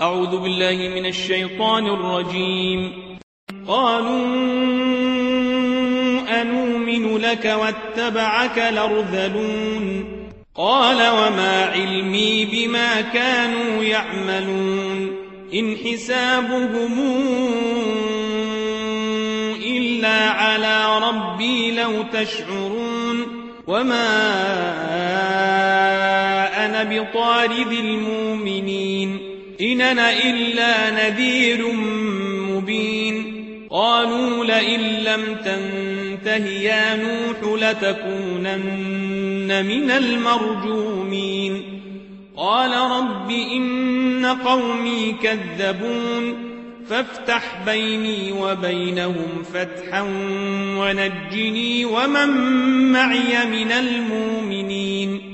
أعوذ بالله من الشيطان الرجيم. قالوا أنؤمن لك واتبعك الأرذلون قال وما علمي بما كانوا يعملون. إن حسابهم إلا على ربي لو تشعرون. وما أنا بطارد المؤمنين. إن أنا إلا نذير مبين. قالوا لئن لم تنته يا نوح لتكونن من المرجومين. قال رب إن قومي كذبون. فافتح بيني وبينهم فتحا ونجني ومن معي من المؤمنين.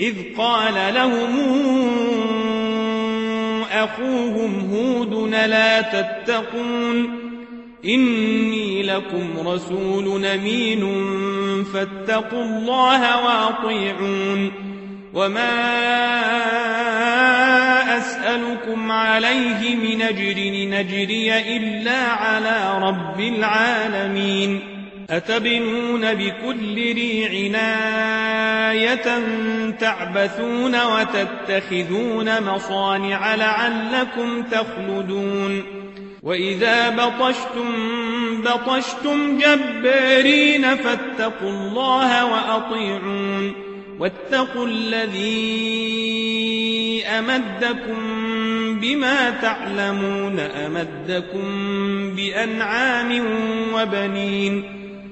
إذ قال لهم أخوهم هود لا تتقون إني لكم رسول أمين فاتقوا الله وأطيعون وما أسألكم عليه من أجر نجري إلا على رب العالمين أتبنون بكل ريع آية تعبثون وتتخذون مصانع لعلكم تخلدون وإذا بطشتم بطشتم جبارين فاتقوا الله وأطيعون واتقوا الذي أمدكم بما تعلمون أمدكم بأنعام وبنين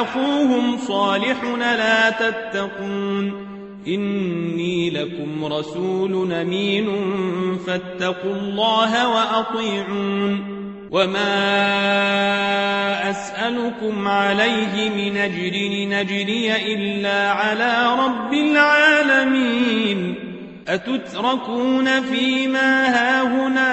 أخوهم صالح لا تتقون إني لكم رسول أمين فاتقوا الله وأطيعون وما أسألكم عليه من أجر نجري إلا على رب العالمين أتتركون فيما هاهنا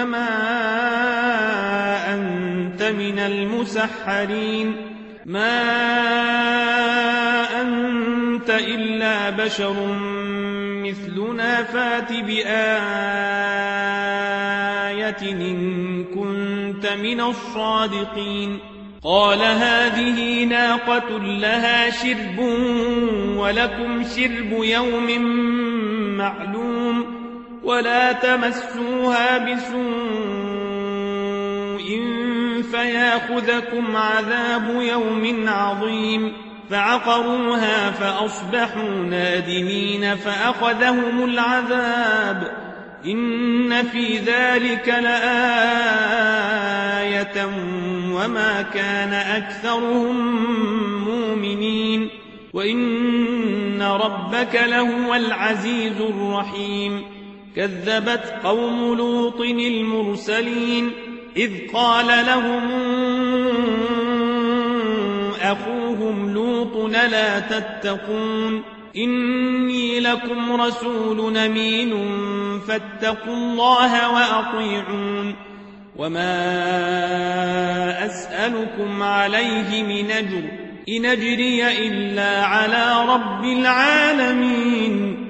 إنما أنت من المسحرين. ما أنت إلا بشر مثلنا فات بآية إن كنت من الصادقين. قال هذه ناقة لها شرب ولكم شرب يوم معلوم. ولا تمسوها بسوء فياخذكم عذاب يوم عظيم. فعقروها فأصبحوا نادمين فأخذهم العذاب. إن في ذلك لآية وما كان أكثرهم مؤمنين. وإن ربك لهو العزيز الرحيم. كذبت قوم لوط المرسلين إذ قال لهم أخوهم لوط لا تتقون إني لكم رسول أمين فاتقوا الله وأطيعون وما أسألكم عليه من أجر إن أجري إلا على رب العالمين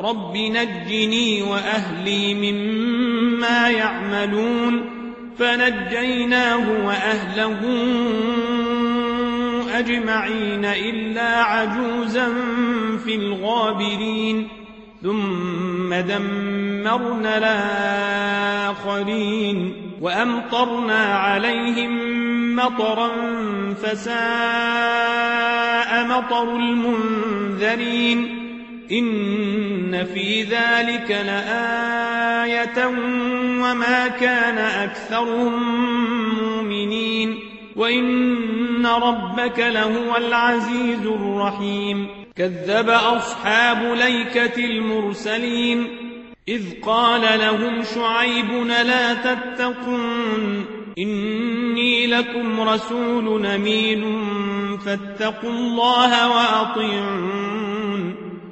رب نجني وأهلي مما يعملون فنجيناه وأهله أجمعين إلا عجوزا في الغابرين ثم دمرنا الآخرين وأمطرنا عليهم مطرا فساء مطر المنذرين إن في ذلك لآية وما كان أكثرهم مؤمنين وإن ربك لهو العزيز الرحيم كذب أصحاب ليكة المرسلين إذ قال لهم شعيب لا تتقون إني لكم رسول أمين فاتقوا الله وأطيعون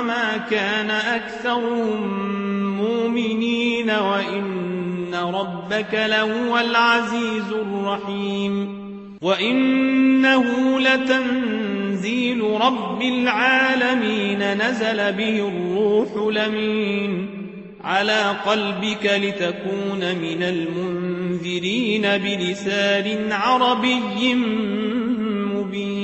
وما كان أكثرهم مؤمنين وإن ربك لهو العزيز الرحيم وإنه لتنزيل رب العالمين نزل به الروح لمين على قلبك لتكون من المنذرين بلسان عربي مبين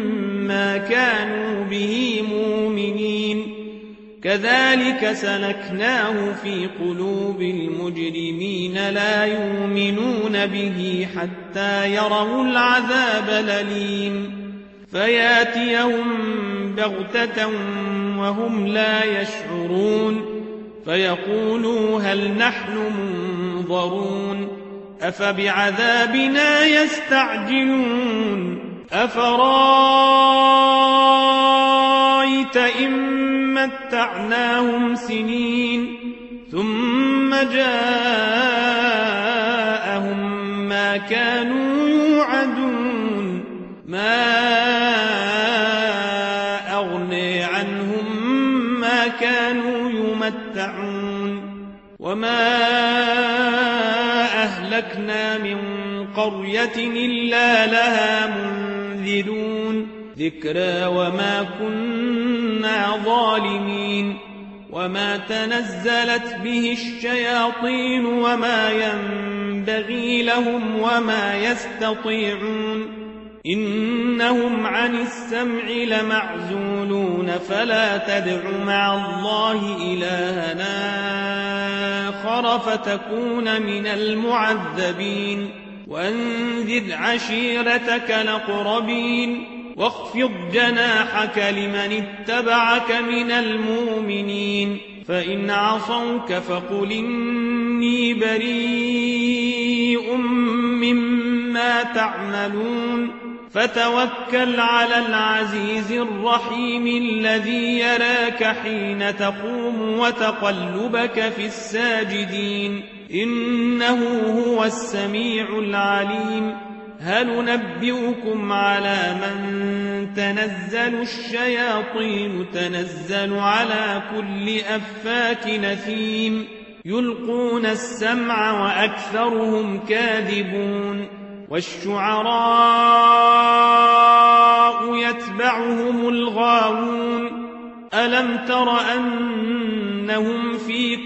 ما كانوا به مؤمنين. كذلك سلكناه في قلوب المجرمين لا يؤمنون به حتى يروا العذاب الأليم. فياتيهم بغتة وهم لا يشعرون. فيقولوا هل نحن منظرون. أفبعذابنا يستعجلون. أفرأيت إن متعناهم سنين ثم جاءهم ما كانوا يوعدون ما أغني عنهم ما كانوا يمتعون وما أهلكنا من قرية إلا لها منذرون ذكرى وما كنا ظالمين. وما تنزلت به الشياطين وما ينبغي لهم وما يستطيعون. إنهم عن السمع لمعزولون. فلا تدع مع الله إلهنا آخر فتكون من المعذبين. وانذر عشيرتك الأقربين واخفض جناحك لمن اتبعك من المؤمنين فإن عصوك فقل إني بريء مما تعملون فتوكل على العزيز الرحيم الذي يراك حين تقوم وتقلبك في الساجدين إنه هو السميع العليم. هل نبئكم على من تنزل الشياطين تنزل على كل أفاك نثيم. يلقون السمع وأكثرهم كاذبون. والشعراء يتبعهم الغاوون. ألم تر أنهم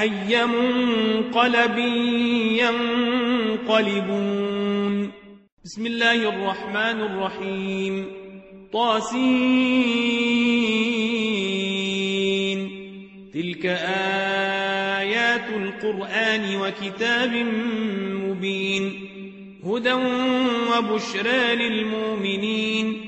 أي منقلب ينقلبون. بسم الله الرحمن الرحيم. طاسين. تلك آيات القرآن وكتاب مبين. هدى وبشرى للمؤمنين.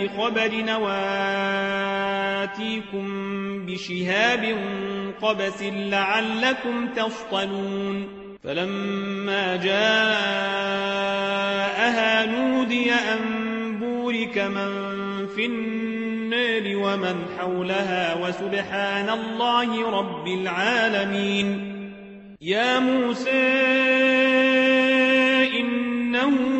بخبر نواتيكم بشهاب قبس لعلكم تصطلون. فلما جاءها نودي أن بورك من في النار ومن حولها وسبحان الله رب العالمين. يا موسى إنه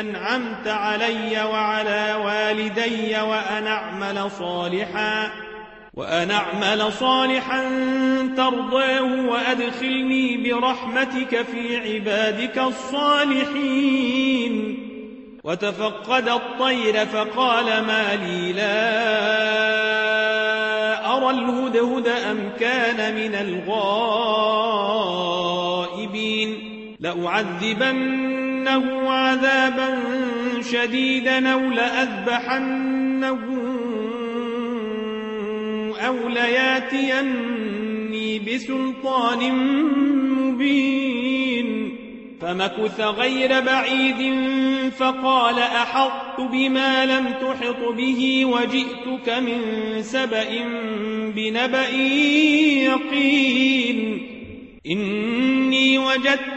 أنعمت علي وعلى والدي وأن أعمل صالحا وأن أعمل صالحا ترضاه وأدخلني برحمتك في عبادك الصالحين. وتفقد الطير فقال ما لي لا أرى الهدهد أم كان من الغائبين. لأعذبنه عذابا شديدا أو لأذبحنه أو لياتيني بسلطان مبين. فمكث غير بعيد فقال أحطت بما لم تحط به وجئتك من سبأ بنبأ يقين. إني وجدت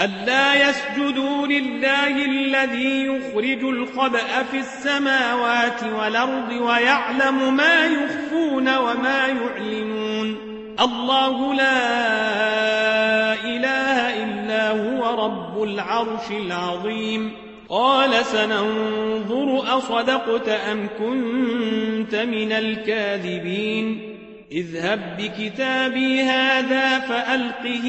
ألا يسجدوا لله الذي يخرج الخبأ في السماوات والأرض ويعلم ما يخفون وما يعلنون. الله لا إله إلا هو رب العرش العظيم. قال سننظر أصدقت أم كنت من الكاذبين. اذهب بكتابي هذا فألقه.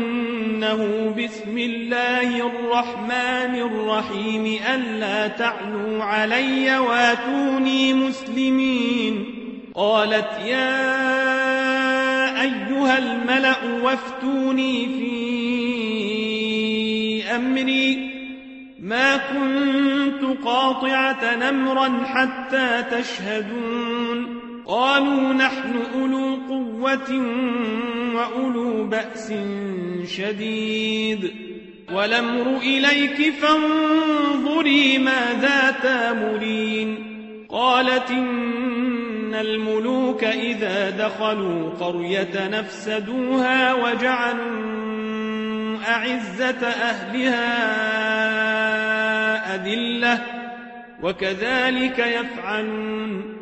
وإنه بسم الله الرحمن الرحيم ألا تعلوا علي واتوني مسلمين. قالت يا أيها الملأ وافتوني في أمري. ما كنت قاطعة نمرا حتى تشهدون. قالوا نحن أولو قوة وأولو بأس شديد. والأمر إليك فانظري ماذا تامرين. قالت إن الملوك إذا دخلوا قرية نفسدوها وجعلوا أعزة أهلها أذلة وكذلك يفعلون.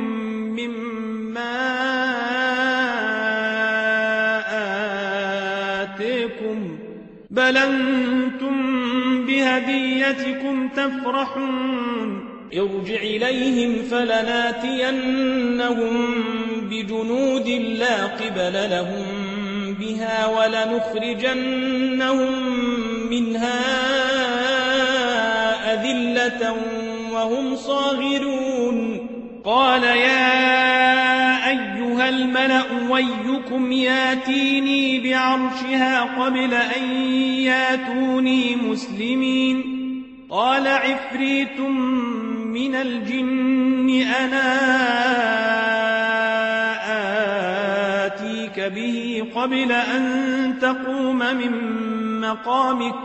بل أنتم بهديتكم تفرحون. ارجع إليهم فلناتينهم بجنود لا قبل لهم بها ولنخرجنهم منها أذلة وهم صاغرون. قال يا الملأ ويكم ياتيني بعرشها قبل أن ياتوني مسلمين. قال عفريت من الجن أنا آتيك به قبل أن تقوم من مقامك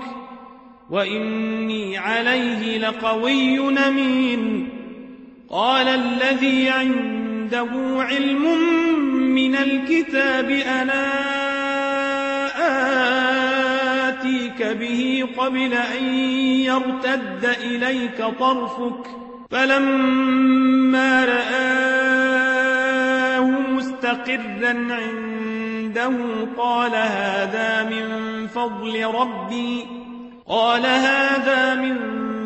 وإني عليه لقوي أمين. قال الذي عنده علم من الكتاب أنا آتيك به قبل أن يرتد إليك طرفك؟ فلما رآه مستقرا عنده قال هذا من فضل ربي. قال هذا من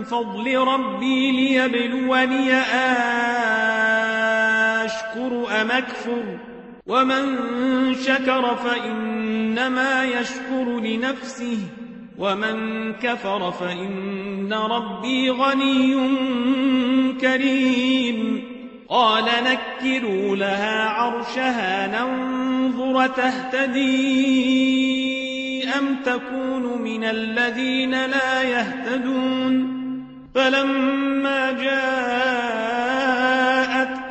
فضل ربي ليبلوني أشكر أم أكفر؟ ومن شكر فإنما يشكر لنفسه ومن كفر فإن ربي غني كريم. قال نكروا لها عرشها ننظر تهتدي أم تكون من الذين لا يهتدون؟ فلما جاءت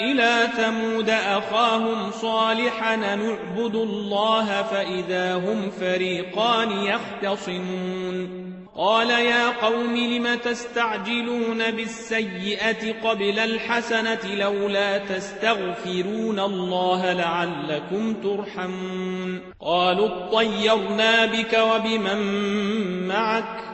إلى ثمود أخاهم صالحا نعبد الله فإذا هم فريقان يختصمون قال يا قوم لم تستعجلون بالسيئة قبل الحسنة لولا تستغفرون الله لعلكم ترحمون قالوا اطيرنا بك وبمن معك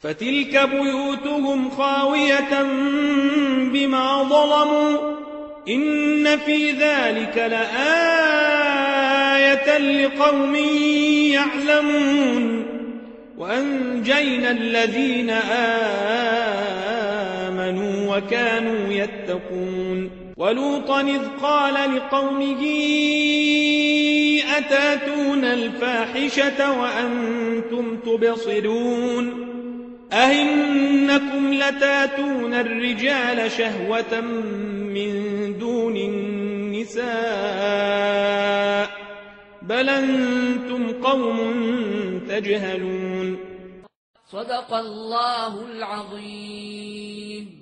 فتلك بيوتهم خاوية بما ظلموا إن في ذلك لآية لقوم يعلمون وأنجينا الذين آمنوا وكانوا يتقون ولوطا إذ قال لقومه أتاتون الفاحشة وأنتم تبصرون أهنكم لتاتون الرجال شهوة من دون النساء بل أنتم قوم تجهلون. صدق الله العظيم.